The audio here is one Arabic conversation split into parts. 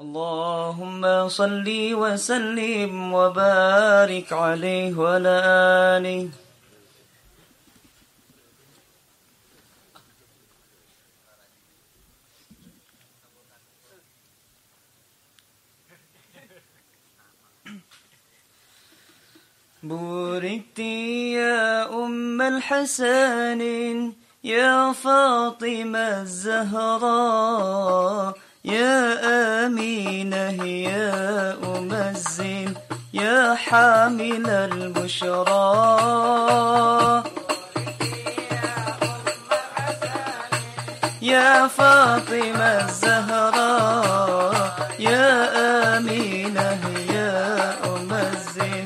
اللهم صل وسلم وبارك عليه وعلى آله. بوركت يا أم الحسن يا فاطمة الزهراء. يا آمينة يا أم الزين يا حامل البشرى. يا فاطمة الزهراء يا آمينة يا أم الزين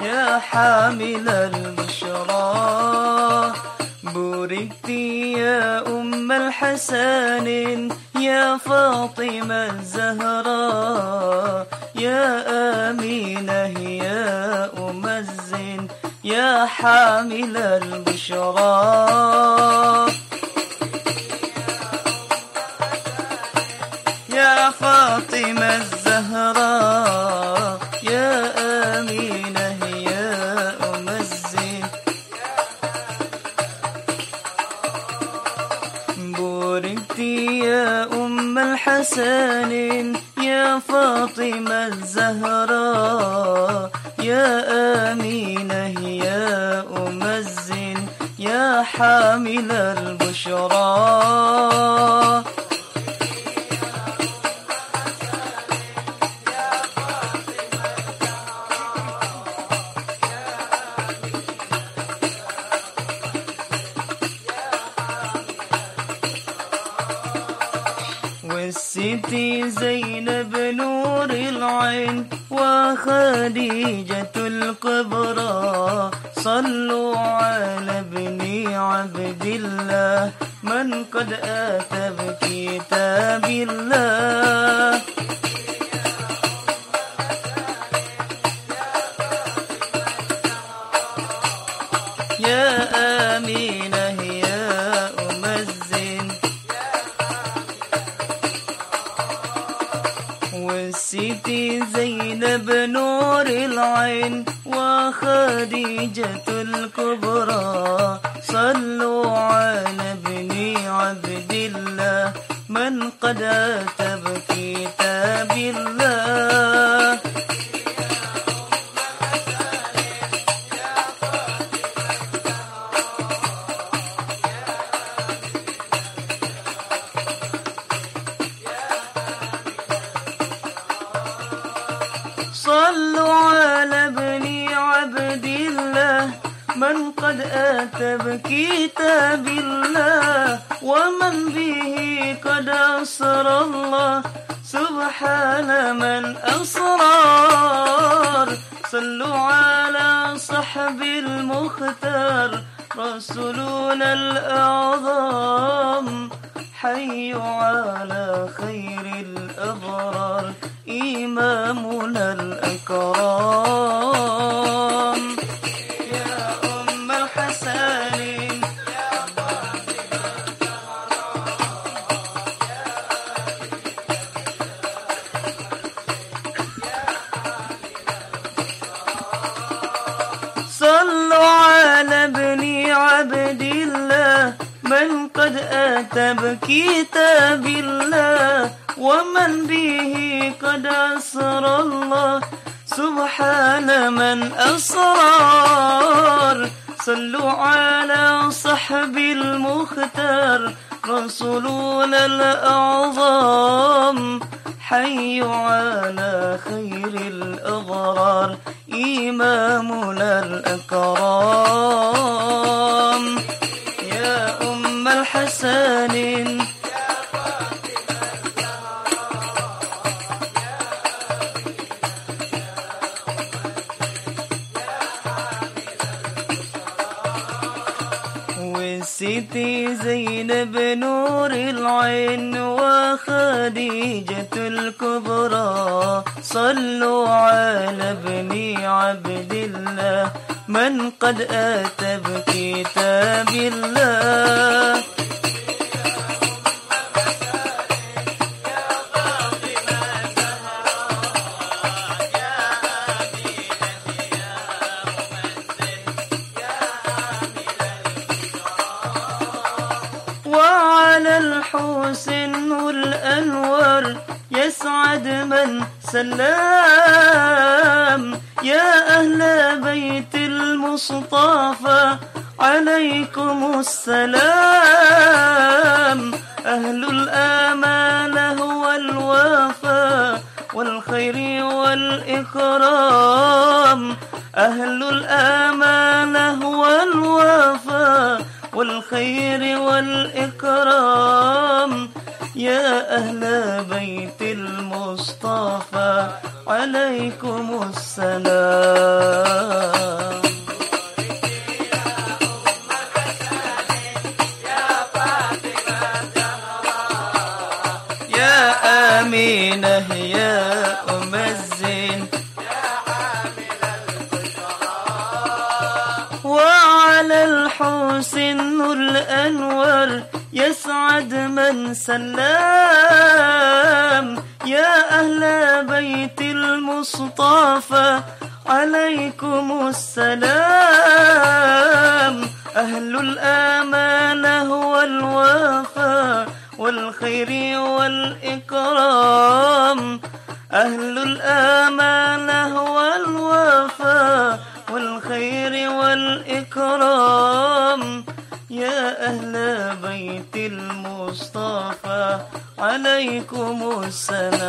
يا حامل البشرى. بوركت يا أم الحسن يا فاطمة الزهراء يا آمينة يا أم الزين يا حامل البشرى. يا فاطمة الزهراء الحسن يا فاطمة الزهراء يا آمينة يا أم الزين يا حامل البشرى. والستي زينب نور العين وخديجة الكبرى. صلوا على ابن عبد الله من قد آتى بكتاب الله. والستي زينب نور العين وخديجة الكبرى. من قد آتى بكتاب الله ومن به قد أسر الله. سبحان من أسرار صلوا على صحب المختار. رسولنا الأعظم. حي على خير الأبرار. إمامنا الأكرام. من قد أتى بكتاب الله ومن به قد أسر الله. سبحان من أسرار. صلوا على صحب المختار. رسولنا الأعظم. حي على خير الأبرار إمامنا الأكرام الحسن والستي زينب نور العين وخديجة الكبرى. صلوا على ابن عبد الله من قد آتى بكتاب الله. سلام يا أهل بيت المصطفى عليكم السلام. أهل الآمانة والوفاء والخير والإكرام. أهل الآمانة والوفاء والخير والإكرام. يا أهل بيت المصطفى عليكم السلام. يا آمينة يا أم الزين وعلى الحسن الأنور يسعد من سلام يا أهل بيت المصطفى عليكم السلام. أهل الأمانة والوفاء والخير والإكرام. أهل الأمانة والوفاء والخير والإكرام. يا أهل بيت المصطفى عليكم السلام.